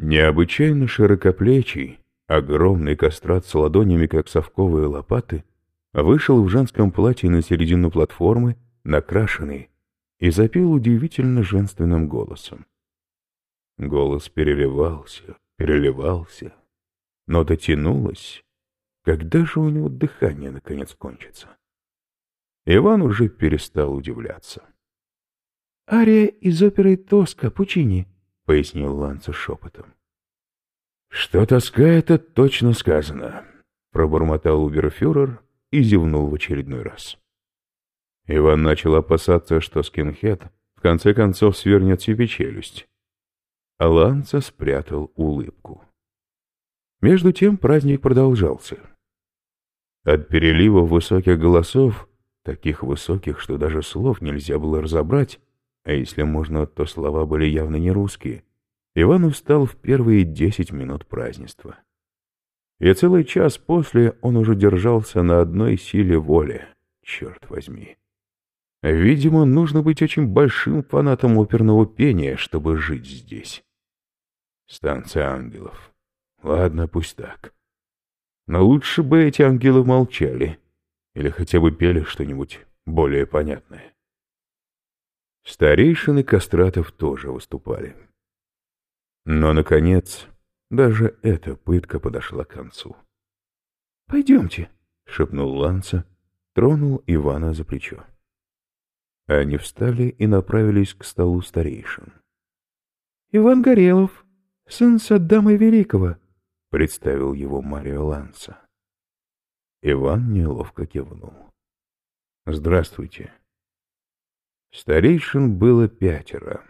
Необычайно широкоплечий, огромный кастрат с ладонями, как совковые лопаты, вышел в женском платье на середину платформы, накрашенный, и запел удивительно женственным голосом. Голос переливался, переливался, но дотянулось. Когда же у него дыхание наконец кончится? Иван уже перестал удивляться. «Ария из оперы «Тоска» Пучини», — пояснил Ланца шепотом. «Что тоска — это точно сказано», — пробормотал уберфюрер и зевнул в очередной раз. Иван начал опасаться, что скинхед в конце концов свернет себе челюсть. А Ланца спрятал улыбку. Между тем праздник продолжался. От перелива высоких голосов, таких высоких, что даже слов нельзя было разобрать, а если можно, то слова были явно не русские, Иван устал в первые десять минут празднества. И целый час после он уже держался на одной силе воли, черт возьми. Видимо, нужно быть очень большим фанатом оперного пения, чтобы жить здесь. Станция ангелов. Ладно, пусть так. Но лучше бы эти ангелы молчали или хотя бы пели что-нибудь более понятное. Старейшины кастратов тоже выступали. Но, наконец, даже эта пытка подошла к концу. «Пойдемте», — шепнул Ланца, тронул Ивана за плечо. Они встали и направились к столу старейшин. «Иван Горелов, сын Саддама Великого», — представил его Марио Ланца. Иван неловко кивнул. «Здравствуйте», Старейшин было пятеро.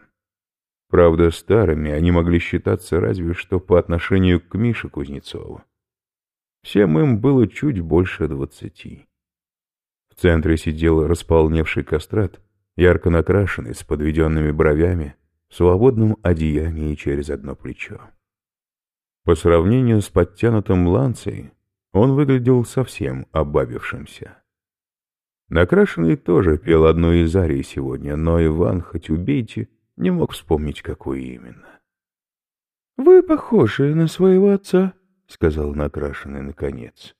Правда, старыми они могли считаться разве что по отношению к Мише Кузнецову. Всем им было чуть больше двадцати. В центре сидел располневший кастрат, ярко накрашенный, с подведенными бровями, в свободном одеянии через одно плечо. По сравнению с подтянутым ланцей, он выглядел совсем обабившимся. Накрашенный тоже пел одну из арий сегодня, но Иван, хоть убейте, не мог вспомнить, какую именно. — Вы похожи на своего отца, — сказал Накрашенный наконец.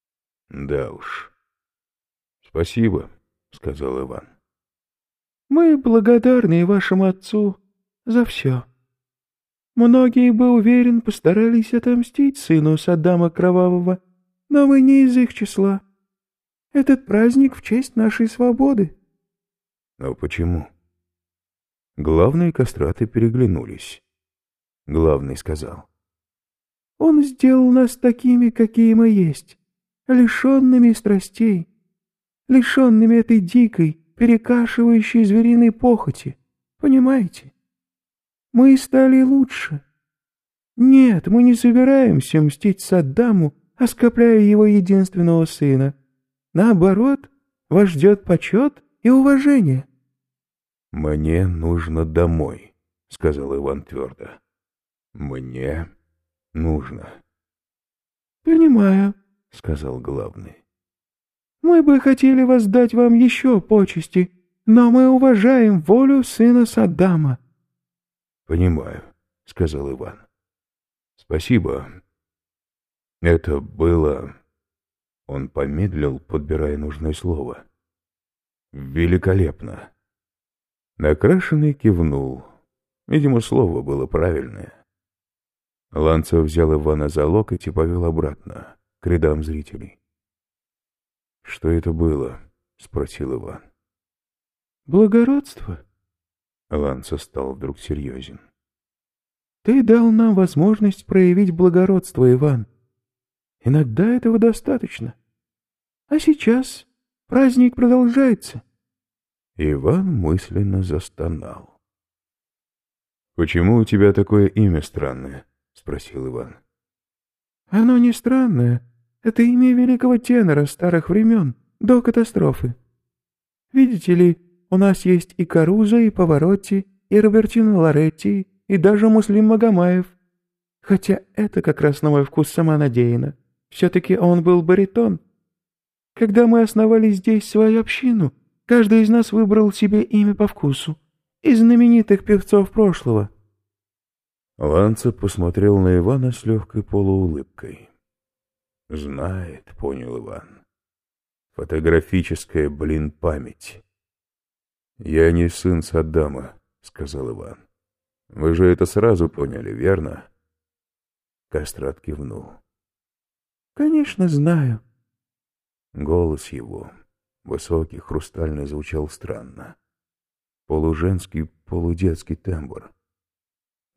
— Да уж. — Спасибо, — сказал Иван. — Мы благодарны вашему отцу за все. Многие, бы уверен, постарались отомстить сыну Саддама Кровавого, но мы не из их числа. — этот праздник в честь нашей свободы. Но почему? Главные кастраты переглянулись. Главный сказал. Он сделал нас такими, какие мы есть, лишенными страстей, лишенными этой дикой, перекашивающей звериной похоти. Понимаете? Мы стали лучше. Нет, мы не собираемся мстить Саддаму, оскопляя его единственного сына — Наоборот, вас ждет почет и уважение. — Мне нужно домой, — сказал Иван твердо. — Мне нужно. — Понимаю, — сказал главный. — Мы бы хотели воздать вам еще почести, но мы уважаем волю сына Саддама. — Понимаю, — сказал Иван. — Спасибо. Это было... Он помедлил, подбирая нужное слово. «Великолепно!» Накрашенный кивнул. Видимо, слово было правильное. Ланцев взял Ивана за локоть и повел обратно, к рядам зрителей. «Что это было?» — спросил Иван. «Благородство?» Ланцев стал вдруг серьезен. «Ты дал нам возможность проявить благородство, Иван. Иногда этого достаточно. А сейчас праздник продолжается. Иван мысленно застонал. «Почему у тебя такое имя странное?» — спросил Иван. «Оно не странное. Это имя великого тенора старых времен, до катастрофы. Видите ли, у нас есть и Каруза, и Поворотти, и Робертино Лоретти, и даже Муслим Магомаев. Хотя это как раз на мой вкус самонадеянно. Все-таки он был баритон. Когда мы основали здесь свою общину, каждый из нас выбрал себе имя по вкусу. Из знаменитых певцов прошлого. Ланца посмотрел на Ивана с легкой полуулыбкой. «Знает», — понял Иван. «Фотографическая, блин, память». «Я не сын Саддама», — сказал Иван. «Вы же это сразу поняли, верно?» Кастрат кивнул. «Конечно, знаю». Голос его, высокий, хрустальный, звучал странно. Полуженский, полудетский тембр.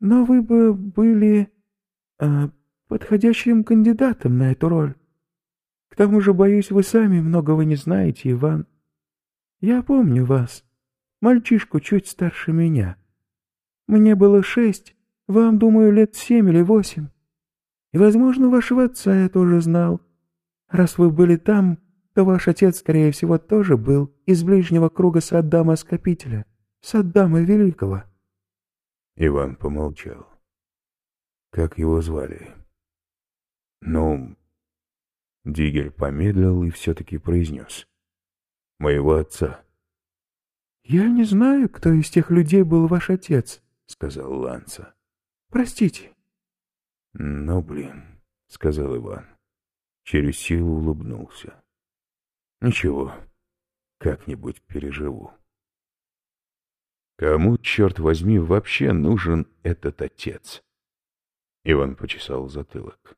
«Но вы бы были э, подходящим кандидатом на эту роль. К тому же, боюсь, вы сами многого не знаете, Иван. Я помню вас, мальчишку чуть старше меня. Мне было шесть, вам, думаю, лет семь или восемь. И, возможно, вашего отца я тоже знал. Раз вы были там, то ваш отец, скорее всего, тоже был из ближнего круга Саддама Скопителя, Саддама Великого. Иван помолчал. Как его звали? Ну, Дигель помедлил и все-таки произнес. Моего отца. «Я не знаю, кто из тех людей был ваш отец», — сказал Ланца. «Простите». «Ну, блин», — сказал Иван. Через силу улыбнулся. «Ничего, как-нибудь переживу». Кому, черт возьми, вообще нужен этот отец? Иван почесал затылок.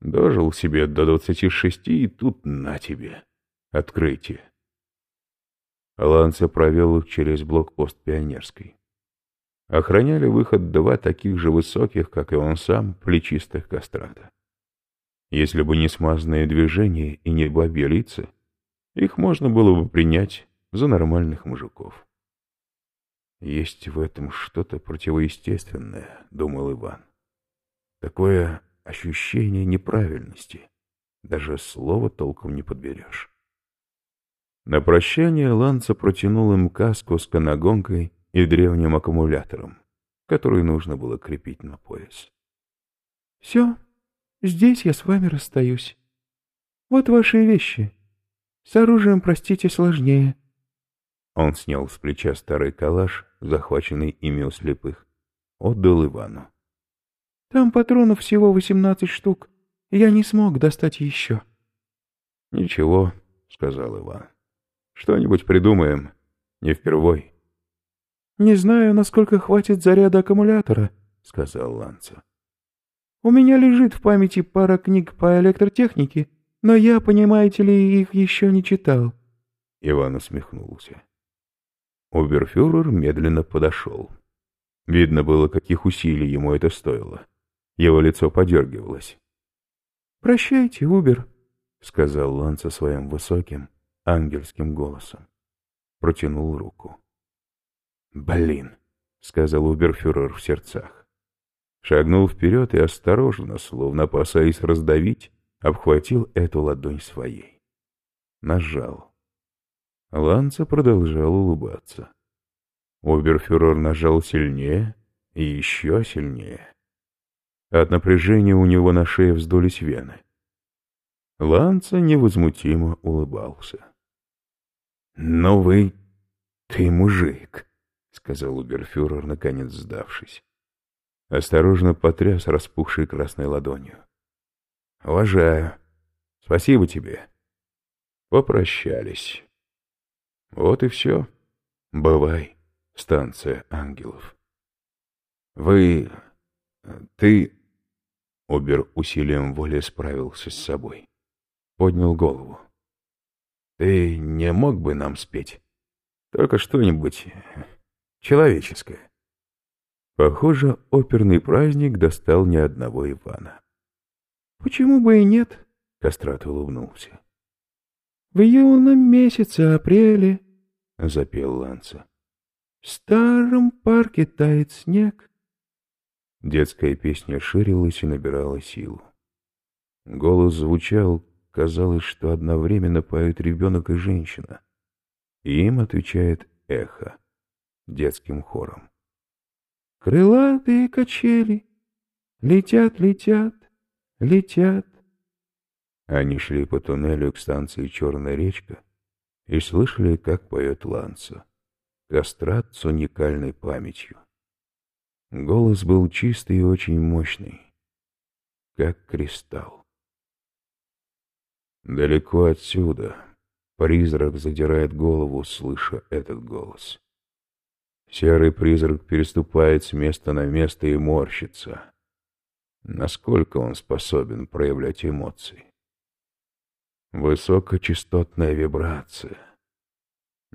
Дожил себе до двадцати шести, и тут на тебе. Открытие. Ланца провел их через блокпост Пионерской. Охраняли выход два таких же высоких, как и он сам, плечистых кастрата. Если бы не смазанные движения и не бабье лица, их можно было бы принять за нормальных мужиков. «Есть в этом что-то противоестественное», — думал Иван. «Такое ощущение неправильности. Даже слова толком не подберешь». На прощание Ланца протянул им каску с канагонкой и древним аккумулятором, который нужно было крепить на пояс. «Все, здесь я с вами расстаюсь. Вот ваши вещи. С оружием, простите, сложнее». Он снял с плеча старый калаш, захваченный ими у слепых, отдал Ивану. «Там патронов всего восемнадцать штук. Я не смог достать еще». «Ничего», — сказал Иван. «Что-нибудь придумаем. Не впервой». «Не знаю, насколько хватит заряда аккумулятора», — сказал Ланца. «У меня лежит в памяти пара книг по электротехнике, но я, понимаете ли, их еще не читал». Иван усмехнулся. Оберфюрер медленно подошел. Видно было, каких усилий ему это стоило. Его лицо подергивалось. «Прощайте, Убер», — сказал Ланца своим высоким, ангельским голосом. Протянул руку. «Блин», — сказал Уберфюрер в сердцах. Шагнул вперед и осторожно, словно опасаясь раздавить, обхватил эту ладонь своей. Нажал. Ланца продолжал улыбаться. Оберфюрер нажал сильнее и еще сильнее. От напряжения у него на шее вздулись вены. Ланца невозмутимо улыбался. — Но вы... ты мужик, — сказал Уберфюрер, наконец сдавшись. Осторожно потряс распухшей красной ладонью. — Уважаю. Спасибо тебе. Попрощались. Вот и все. Бывай, станция ангелов. Вы... ты... Обер усилием воли справился с собой. Поднял голову. Ты не мог бы нам спеть? Только что-нибудь человеческое. Похоже, оперный праздник достал ни одного Ивана. «Почему бы и нет?» — Кастрат улыбнулся. В юном месяце апреле, — запел Ланца, — в старом парке тает снег. Детская песня ширилась и набирала силу. Голос звучал, казалось, что одновременно поют ребенок и женщина. И им отвечает эхо детским хором. Крылатые качели летят, летят, летят, они шли по туннелю к станции «Черная речка» и слышали, как поет Ланца. Кастрат с уникальной памятью. Голос был чистый и очень мощный, как кристалл. Далеко отсюда призрак задирает голову, слыша этот голос. Серый призрак переступает с места на место и морщится. Насколько он способен проявлять эмоции? Высокочастотная вибрация.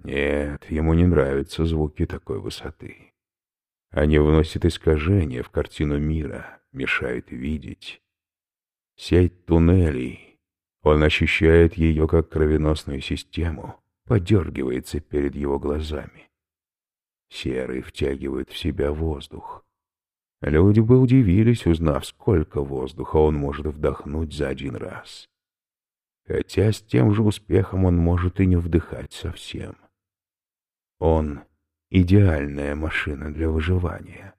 Нет, ему не нравятся звуки такой высоты. Они вносят искажения в картину мира, мешают видеть. Сеть туннелей. Он ощущает ее как кровеносную систему, подергивается перед его глазами. Серый втягивает в себя воздух. Люди бы удивились, узнав, сколько воздуха он может вдохнуть за один раз. Хотя с тем же успехом он может и не вдыхать совсем. Он — идеальная машина для выживания.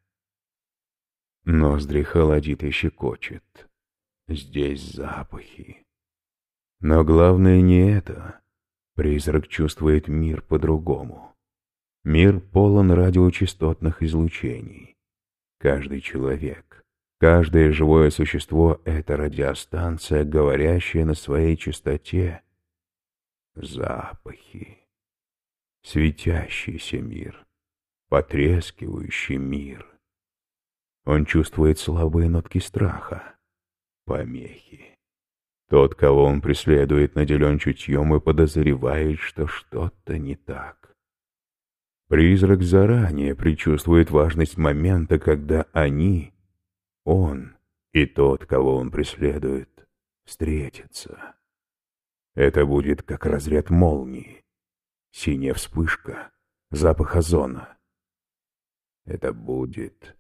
Ноздри холодит и щекочет. Здесь запахи. Но главное не это. Призрак чувствует мир по-другому. Мир полон радиочастотных излучений. Каждый человек, каждое живое существо — это радиостанция, говорящая на своей частоте. Запахи. Светящийся мир. Потрескивающий мир. Он чувствует слабые нотки страха. Помехи. Тот, кого он преследует, наделен чутьем и подозревает, что что-то не так. Призрак заранее предчувствует важность момента, когда они, он и тот, кого он преследует, встретятся. Это будет как разряд молнии, синяя вспышка, запах озона. Это будет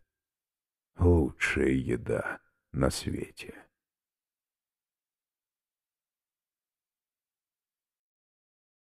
лучшая еда на свете.